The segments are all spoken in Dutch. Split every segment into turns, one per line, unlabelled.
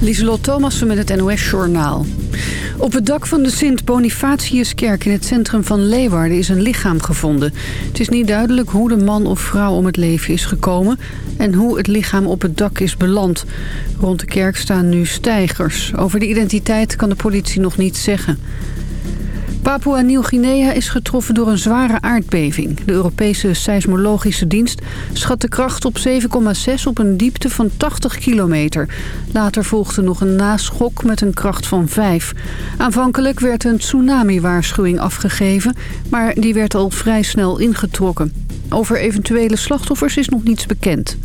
Lieselot Thomassen met het NOS-journaal. Op het dak van de Sint-Bonifatiuskerk in het centrum van Leeuwarden is een lichaam gevonden. Het is niet duidelijk hoe de man of vrouw om het leven is gekomen... en hoe het lichaam op het dak is beland. Rond de kerk staan nu stijgers. Over de identiteit kan de politie nog niets zeggen. Papua Nieuw-Guinea is getroffen door een zware aardbeving. De Europese seismologische dienst schat de kracht op 7,6 op een diepte van 80 kilometer. Later volgde nog een naschok met een kracht van 5. Aanvankelijk werd een tsunami-waarschuwing afgegeven, maar die werd al vrij snel ingetrokken. Over eventuele slachtoffers is nog niets bekend.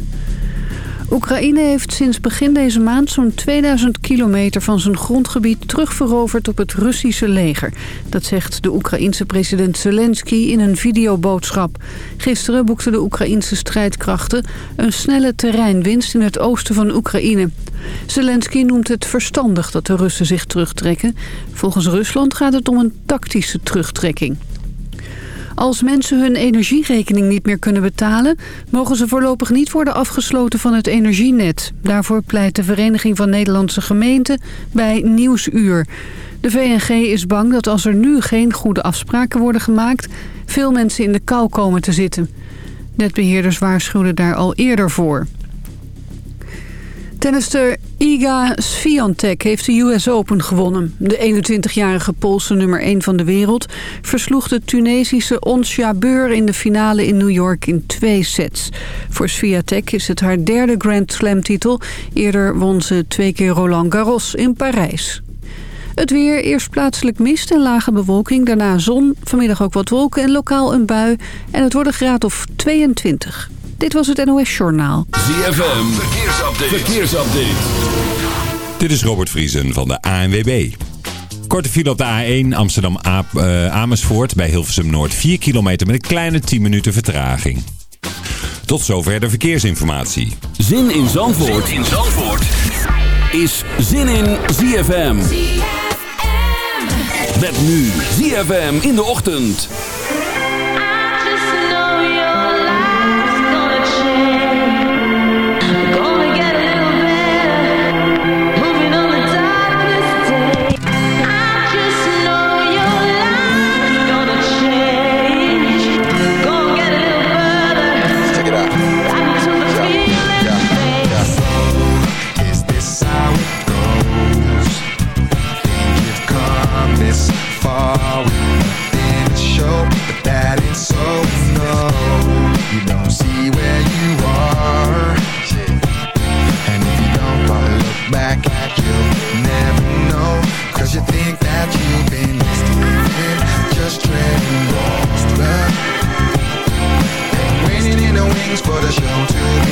Oekraïne heeft sinds begin deze maand zo'n 2000 kilometer van zijn grondgebied terugveroverd op het Russische leger. Dat zegt de Oekraïense president Zelensky in een videoboodschap. Gisteren boekten de Oekraïense strijdkrachten een snelle terreinwinst in het oosten van Oekraïne. Zelensky noemt het verstandig dat de Russen zich terugtrekken. Volgens Rusland gaat het om een tactische terugtrekking. Als mensen hun energierekening niet meer kunnen betalen... mogen ze voorlopig niet worden afgesloten van het energienet. Daarvoor pleit de Vereniging van Nederlandse Gemeenten bij Nieuwsuur. De VNG is bang dat als er nu geen goede afspraken worden gemaakt... veel mensen in de kou komen te zitten. Netbeheerders waarschuwden daar al eerder voor. Tennister Iga Swiatek heeft de US Open gewonnen. De 21-jarige Poolse nummer 1 van de wereld versloeg de Tunesische Ons Jabeur in de finale in New York in twee sets. Voor Swiatek is het haar derde Grand Slam titel. Eerder won ze twee keer Roland Garros in Parijs. Het weer, eerst plaatselijk mist en lage bewolking, daarna zon, vanmiddag ook wat wolken en lokaal een bui. En het wordt een graad of 22. Dit was het NOS Journaal.
ZFM, verkeersupdate. verkeersupdate.
Dit is Robert Vriesen van de ANWB. Korte file op de A1 Amsterdam-Amersfoort eh, bij Hilversum Noord. 4 kilometer met een kleine 10 minuten vertraging. Tot zover de verkeersinformatie.
Zin in Zandvoort, zin in Zandvoort. is Zin in ZFM. ZFM. Met nu ZFM in de ochtend.
for the show too.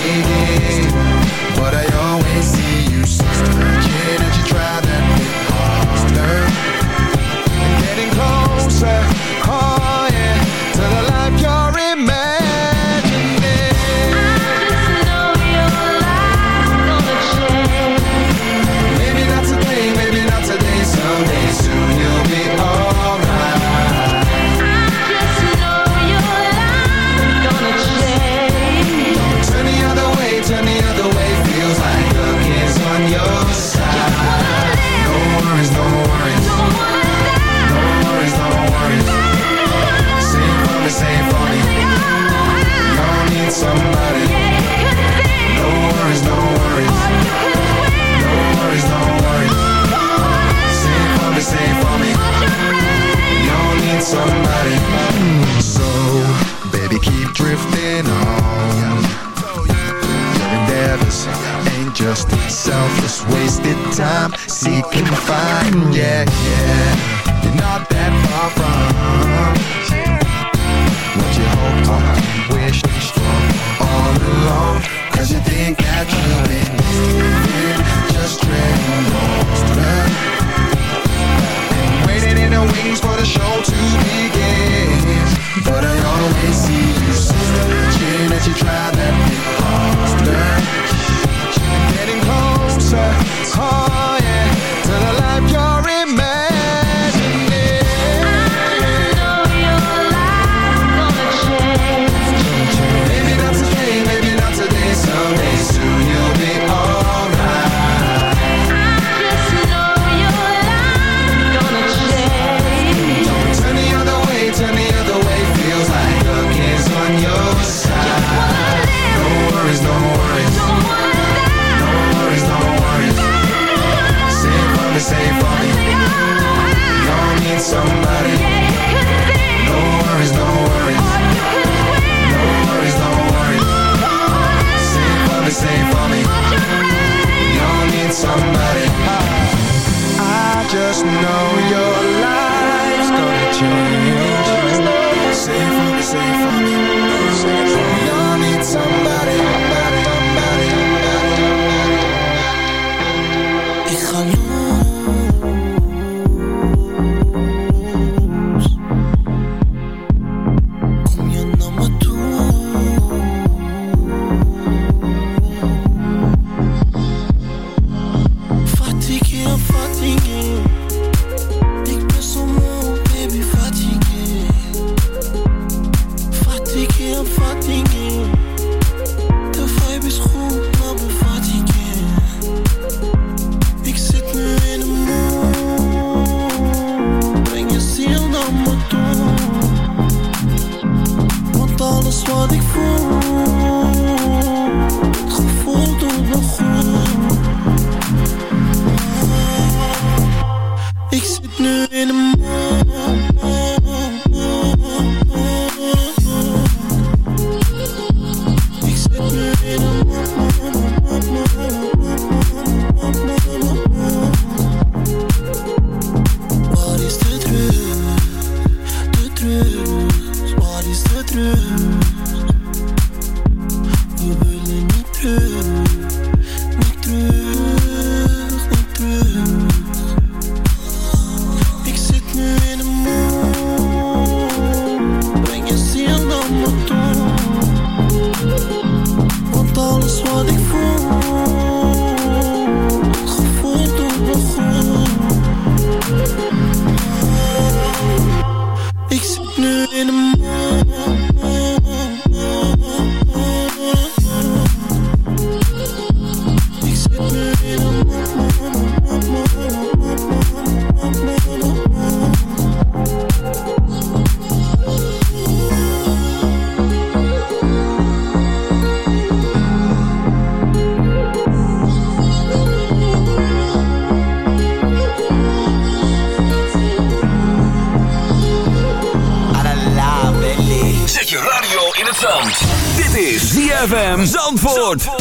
Zandvoort.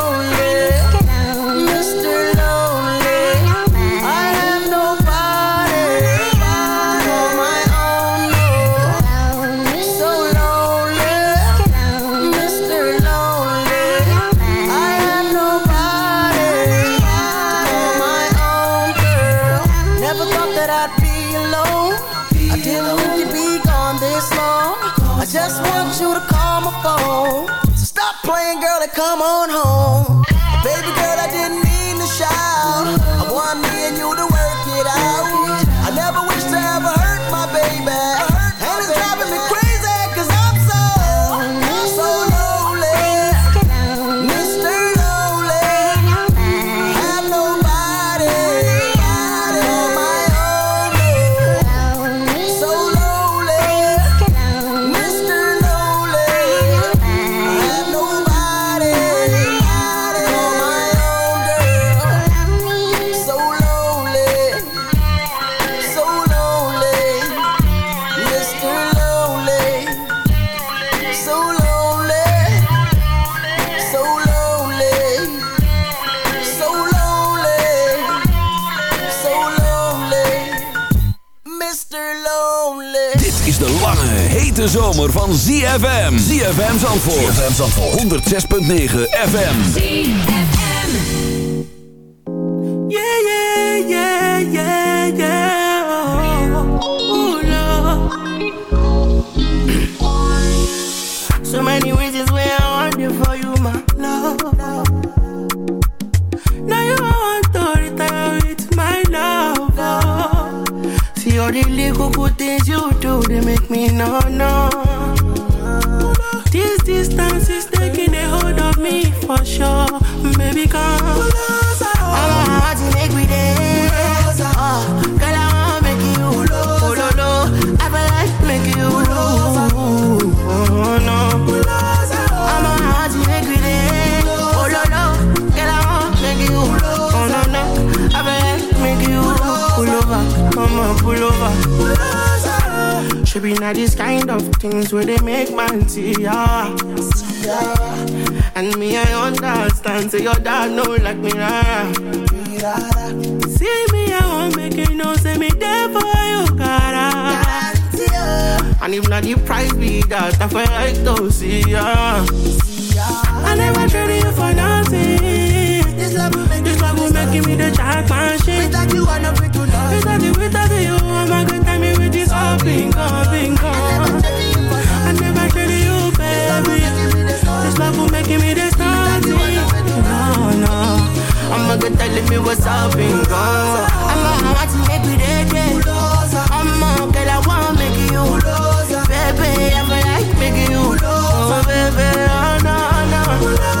Zandvoort. ZFM Zandvoort. 106.9 FM.
And if not the price be that, I feel like to see ya. I never traded you for nothing. This love will make, this love will make me the jack shit. Without you, I'm not free to love. Without you, without you, I'm a good time with this all bingo, bingo. I never traded
you, baby. This love will make me the starting. No, no.
I'm a good time, let me what's up, bingo. I'm a hot, maybe they making you love, oh, baby, oh, no, no.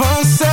você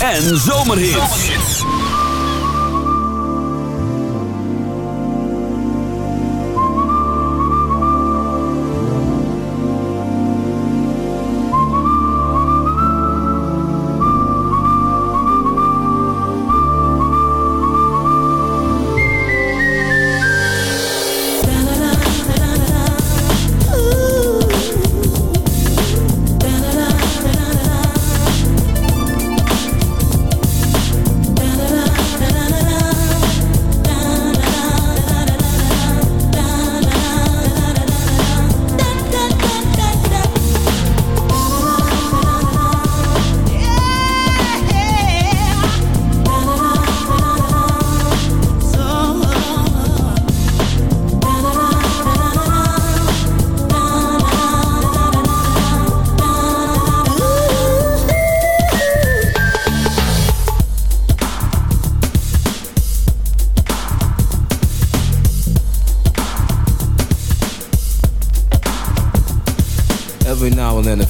en zomerhits.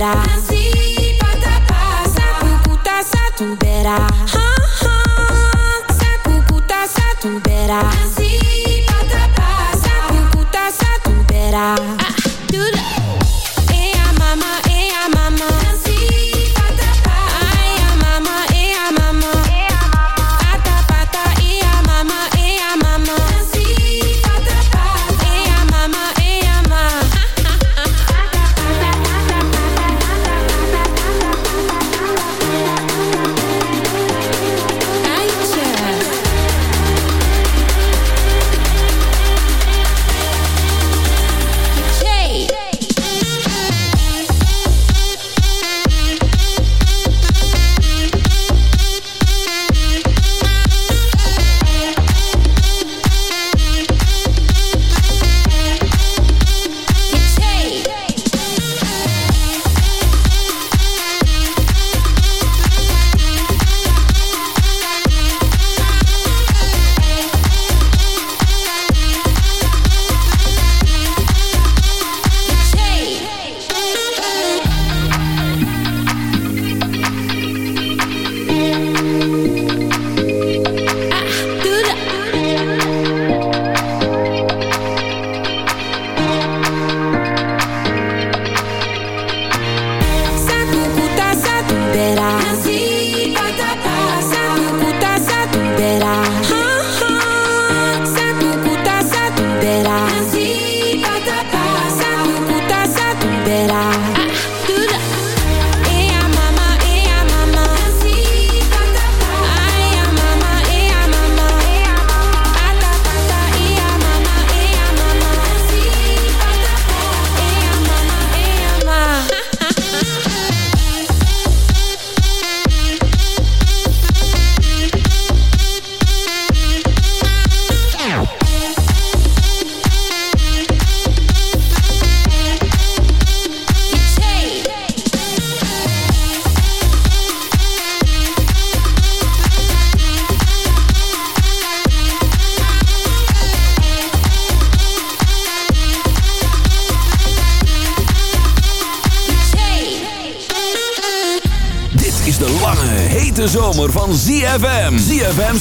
better. Así pata pasa,
cucuta sa tu better. Ha ha, sa cucuta sa tu better. Así pata
pasa, cucuta sa tu better.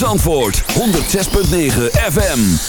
Antwoord 106.9 FM.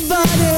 everybody.